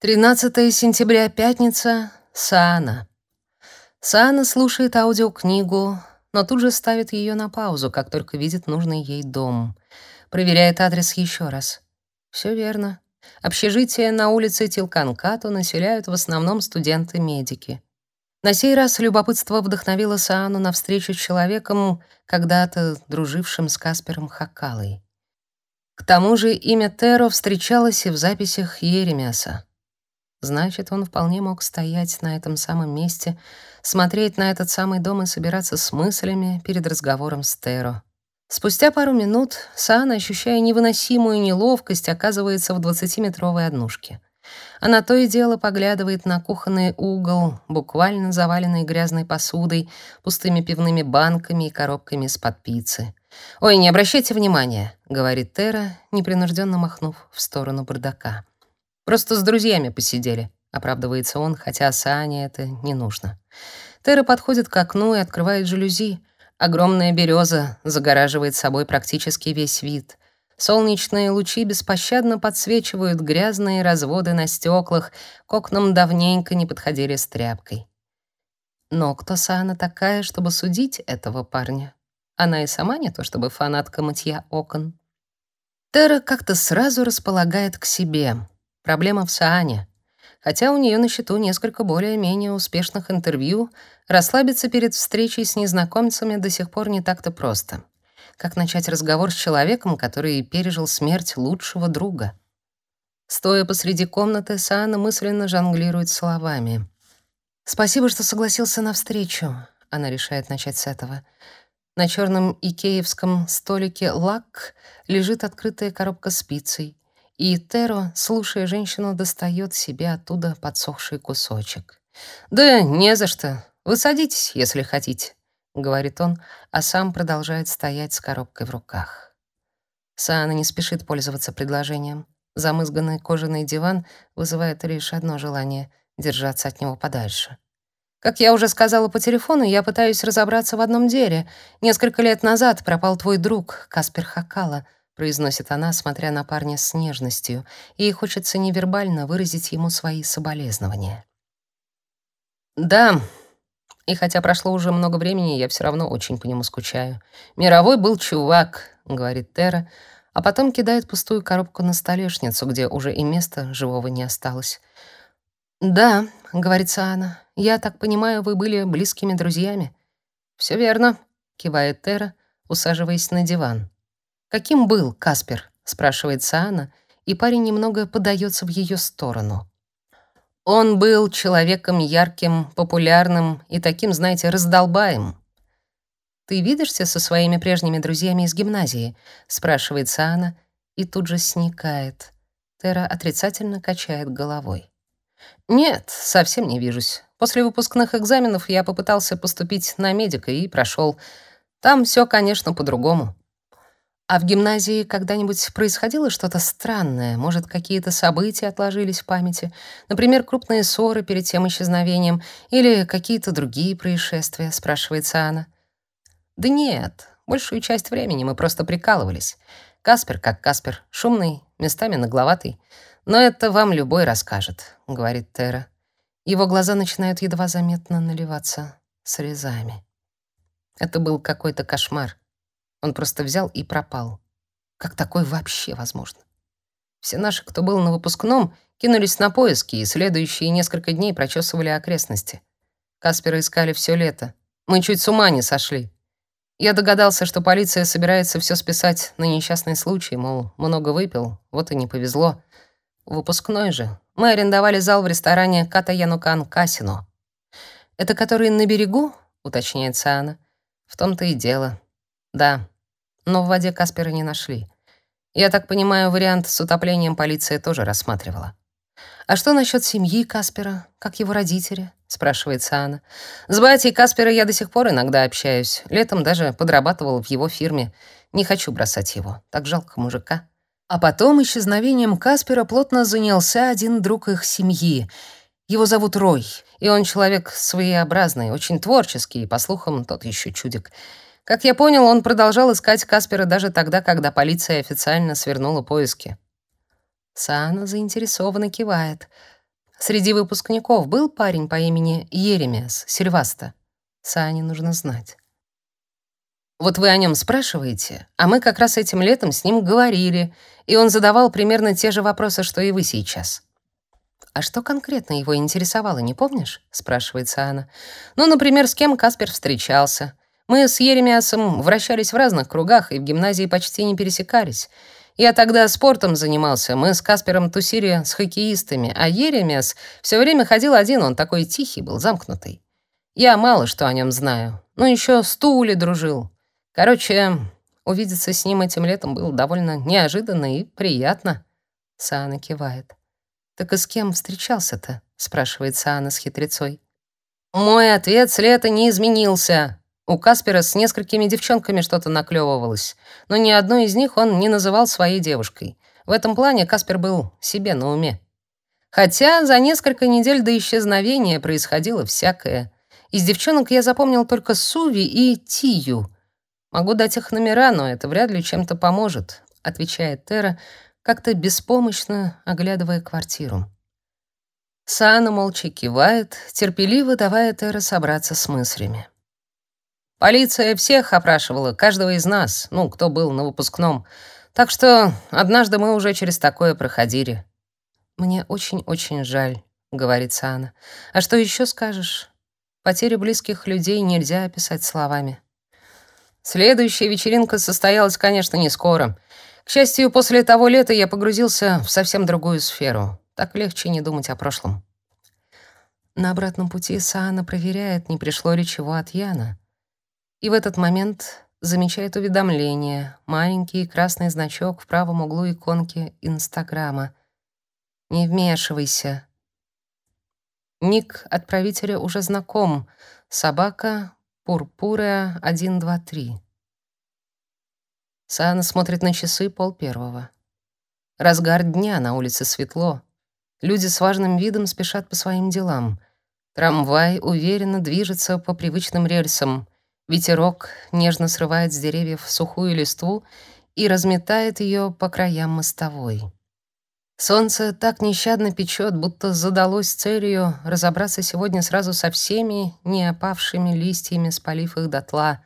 13 сентября, пятница. Саана. Саана слушает аудиокнигу, но тут же ставит ее на паузу, как только видит нужный ей дом. Проверяет адрес еще раз. Все верно. Общежитие на улице Тилканкату населяют в основном студенты-медики. На сей раз любопытство вдохновило Саану на встречу с человеком, когда-то дружившим с Каспером Хакалой. К тому же имя Теро встречалось и в записях Еремиаса. Значит, он вполне мог стоять на этом самом месте, смотреть на этот самый дом и собираться с мыслями перед разговором с Теро. Спустя пару минут Саана, ощущая невыносимую неловкость, оказывается в двадцатиметровой однушке. Она то и дело поглядывает на кухонный угол, буквально заваленный грязной посудой, пустыми пивными банками и коробками из-под пиццы. «Ой, не обращайте внимания», — говорит Тера, непринужденно махнув в сторону бардака. Просто с друзьями посидели, оправдывается он, хотя Сане это не нужно. Тера подходит к окну и открывает жалюзи. Огромная береза загораживает собой практически весь вид. Солнечные лучи беспощадно подсвечивают грязные разводы на стеклах, к окнам давненько не подходили с тряпкой. Но кто Сана такая, чтобы судить этого парня? Она и сама не то чтобы фанатка мытья окон. Тера как-то сразу располагает к себе. Проблема в Саане. Хотя у нее на счету несколько более-менее успешных интервью, расслабиться перед встречей с незнакомцами до сих пор не так-то просто. Как начать разговор с человеком, который пережил смерть лучшего друга? Стоя посреди комнаты, Саана мысленно жонглирует словами. «Спасибо, что согласился на встречу», — она решает начать с этого. На черном икеевском столике лак лежит открытая коробка с пиццей и Теро, слушая женщину, достает себе оттуда подсохший кусочек. «Да не за что. Вы садитесь, если хотите», — говорит он, а сам продолжает стоять с коробкой в руках. Саана не спешит пользоваться предложением. Замызганный кожаный диван вызывает лишь одно желание — держаться от него подальше. Как я уже сказала по телефону, я пытаюсь разобраться в одном деле. Несколько лет назад пропал твой друг, Каспер Хакала — произносит она, смотря на парня с нежностью, и хочется невербально выразить ему свои соболезнования. Да, и хотя прошло уже много времени, я все равно очень по нему скучаю. Мировой был чувак, говорит Тера, а потом кидает пустую коробку на столешницу, где уже и места живого не осталось. Да, говорит Саана. Я так понимаю, вы были близкими друзьями. Все верно, кивает Тера, усаживаясь на диван. «Каким был Каспер?» — спрашивает Саана, и парень немного подается в ее сторону. «Он был человеком ярким, популярным и таким, знаете, раздолбаем». «Ты видишься со своими прежними друзьями из гимназии?» — спрашивает Саана и тут же сникает. Тера отрицательно качает головой. «Нет, совсем не вижусь. После выпускных экзаменов я попытался поступить на медика и прошел. Там все, конечно, по-другому». А в гимназии когда-нибудь происходило что-то странное? Может, какие-то события отложились в памяти? Например, крупные ссоры перед тем исчезновением или какие-то другие происшествия, спрашивает Анна. Да нет, большую часть времени мы просто прикалывались. Каспер как Каспер, шумный, местами нагловатый. Но это вам любой расскажет, говорит Тера. Его глаза начинают едва заметно наливаться слезами. Это был какой-то кошмар. Он просто взял и пропал. Как такое вообще возможно? Все наши, кто был на выпускном, кинулись на поиски и следующие несколько дней прочесывали окрестности. Каспера искали все лето. Мы чуть с ума не сошли. Я догадался, что полиция собирается все списать на несчастный случай, мол, много выпил, вот и не повезло. Выпускной же. Мы арендовали зал в ресторане Катаянукан Касино. «Это который на берегу?» — уточняет Саана. «В том-то и дело. Да, но в воде Каспера не нашли. Я так понимаю, вариант с утоплением полиция тоже рассматривала. «А что насчет семьи Каспера? Как его родители?» — спрашивает Анна. «С батей Каспера я до сих пор иногда общаюсь. Летом даже подрабатывал в его фирме. Не хочу бросать его. Так жалко мужика». А потом исчезновением Каспера плотно занялся один друг их семьи. Его зовут Рой, и он человек своеобразный, очень творческий, по слухам, тот еще чудик. Как я понял, он продолжал искать Каспера даже тогда, когда полиция официально свернула поиски. Саана заинтересованно кивает. Среди выпускников был парень по имени Еремес Сильваста. Сане нужно знать. Вот вы о нем спрашиваете, а мы как раз этим летом с ним говорили, и он задавал примерно те же вопросы, что и вы сейчас. «А что конкретно его интересовало, не помнишь?» — спрашивает Анна. «Ну, например, с кем Каспер встречался. Мы с Еремиасом вращались в разных кругах и в гимназии почти не пересекались. Я тогда спортом занимался, мы с Каспером тусили с хоккеистами, а Еремес все время ходил один, он такой тихий был, замкнутый. Я мало что о нем знаю. Ну, еще с Тули дружил. Короче, увидеться с ним этим летом было довольно неожиданно и приятно. Саана кивает. «Так и с кем встречался-то?» — спрашивает Саана с хитрецой. Мой ответ с лета не изменился. У Каспера с несколькими девчонками что-то наклевывалось, но ни одной из них он не называл своей девушкой. В этом плане Каспер был себе на уме. Хотя за несколько недель до исчезновения происходило всякое. Из девчонок я запомнил только Суви и Тию. Могу дать их номера, но это вряд ли чем-то поможет, отвечает Тера, как-то беспомощно оглядывая квартиру. Саана молча кивает, терпеливо давая Тера собраться с мыслями. Полиция всех опрашивала, каждого из нас, ну, кто был на выпускном. Так что однажды мы уже через такое проходили. Мне очень-очень жаль, говорит Сана. А что еще скажешь? Потери близких людей нельзя описать словами. Следующая вечеринка состоялась, конечно, не скоро. К счастью, после того лета я погрузился в совсем другую сферу. Так легче не думать о прошлом. На обратном пути Саана проверяет, не пришло ли чего от Яна. И в этот момент замечает уведомление, маленький красный значок в правом углу иконки Инстаграма. «Не вмешивайся». Ник отправителя уже знаком. Собака Пурпуреа 123. Саана смотрит на часы пол первого. Разгар дня, на улице светло. Люди с важным видом спешат по своим делам. Трамвай уверенно движется по привычным рельсам — Ветерок нежно срывает с деревьев сухую листву и разметает ее по краям мостовой. Солнце так нещадно печет, будто задалось целью разобраться сегодня сразу со всеми неопавшими листьями, спалив их дотла.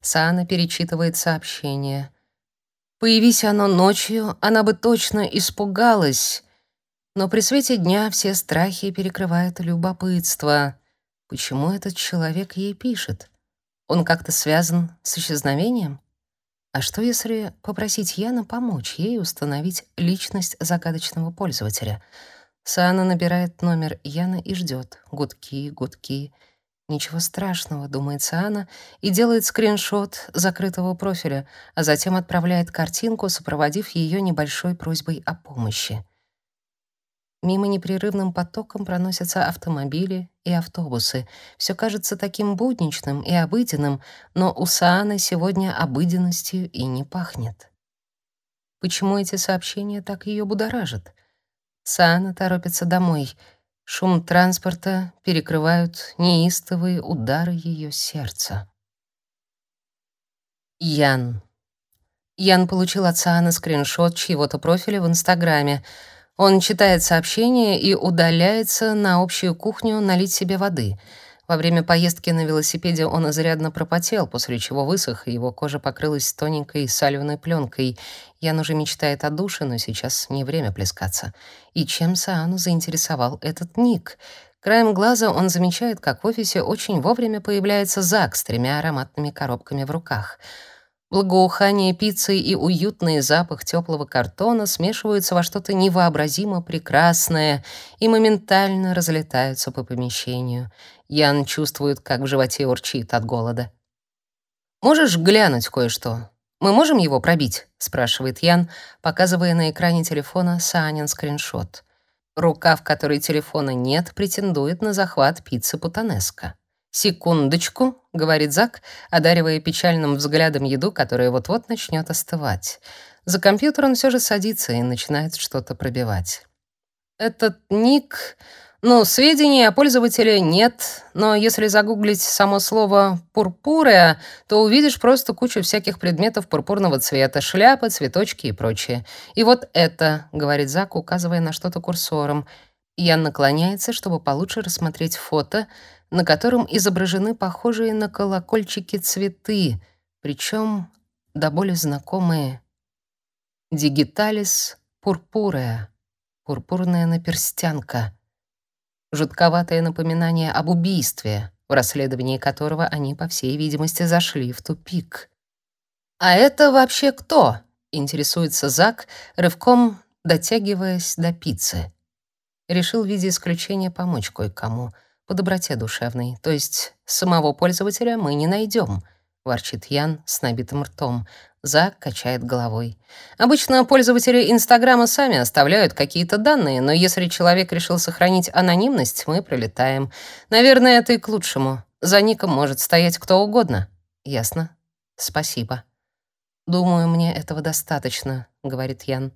Сана перечитывает сообщение. Появись оно ночью, она бы точно испугалась, но при свете дня все страхи перекрывает любопытство. Почему этот человек ей пишет? Он как-то связан с исчезновением? А что если попросить Яна помочь ей установить личность загадочного пользователя? Сана набирает номер Яна и ждет. Гудки, гудки. Ничего страшного, думает Сана и делает скриншот закрытого профиля, а затем отправляет картинку, сопроводив ее небольшой просьбой о помощи. Мимо непрерывным потоком проносятся автомобили и автобусы. Все кажется таким будничным и обыденным, но у Сааны сегодня обыденностью и не пахнет. Почему эти сообщения так ее будоражат? Саана торопится домой. Шум транспорта перекрывают неистовые удары ее сердца. Ян. Ян получил от Сааны скриншот чьего-то профиля в Инстаграме — он читает сообщение и удаляется на общую кухню налить себе воды. Во время поездки на велосипеде он изрядно пропотел, после чего высох, и его кожа покрылась тоненькой салевной пленкой. Ян уже мечтает о душе, но сейчас не время плескаться. И чем Саану заинтересовал этот ник? Краем глаза он замечает, как в офисе очень вовремя появляется Зак с тремя ароматными коробками в руках — Благоухание пиццы и уютный запах теплого картона смешиваются во что-то невообразимо прекрасное и моментально разлетаются по помещению. Ян чувствует, как в животе урчит от голода. «Можешь глянуть кое-что? Мы можем его пробить?» — спрашивает Ян, показывая на экране телефона Саанин скриншот. Рука, в которой телефона нет, претендует на захват пиццы Путанеско. «Секундочку», — говорит Зак, одаривая печальным взглядом еду, которая вот-вот начнет остывать. За компьютер он все же садится и начинает что-то пробивать. Этот ник... Ну, сведений о пользователе нет, но если загуглить само слово «пурпуреа», то увидишь просто кучу всяких предметов пурпурного цвета, шляпы, цветочки и прочее. И вот это, — говорит Зак, указывая на что-то курсором, Ян наклоняется, чтобы получше рассмотреть фото, на котором изображены похожие на колокольчики цветы, причем до боли знакомые Digitalis purpurea, пурпурная наперстянка. Жутковатое напоминание об убийстве, в расследовании которого они, по всей видимости, зашли в тупик. «А это вообще кто?» — интересуется Зак, рывком дотягиваясь до пиццы. Решил в виде исключения помочь кое-кому, по доброте душевной, то есть самого пользователя мы не найдем, ворчит Ян с набитым ртом. Зак качает головой. Обычно пользователи Инстаграма сами оставляют какие-то данные, но если человек решил сохранить анонимность, мы пролетаем. Наверное, это и к лучшему. За ником может стоять кто угодно. Ясно? Спасибо. Думаю, мне этого достаточно, говорит Ян.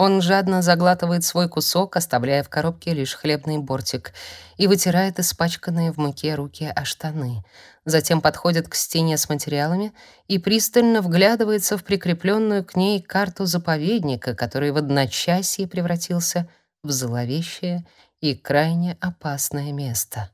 Он жадно заглатывает свой кусок, оставляя в коробке лишь хлебный бортик, и вытирает испачканные в муке руки о штаны. Затем подходит к стене с материалами и пристально вглядывается в прикрепленную к ней карту заповедника, который в одночасье превратился в зловещее и крайне опасное место.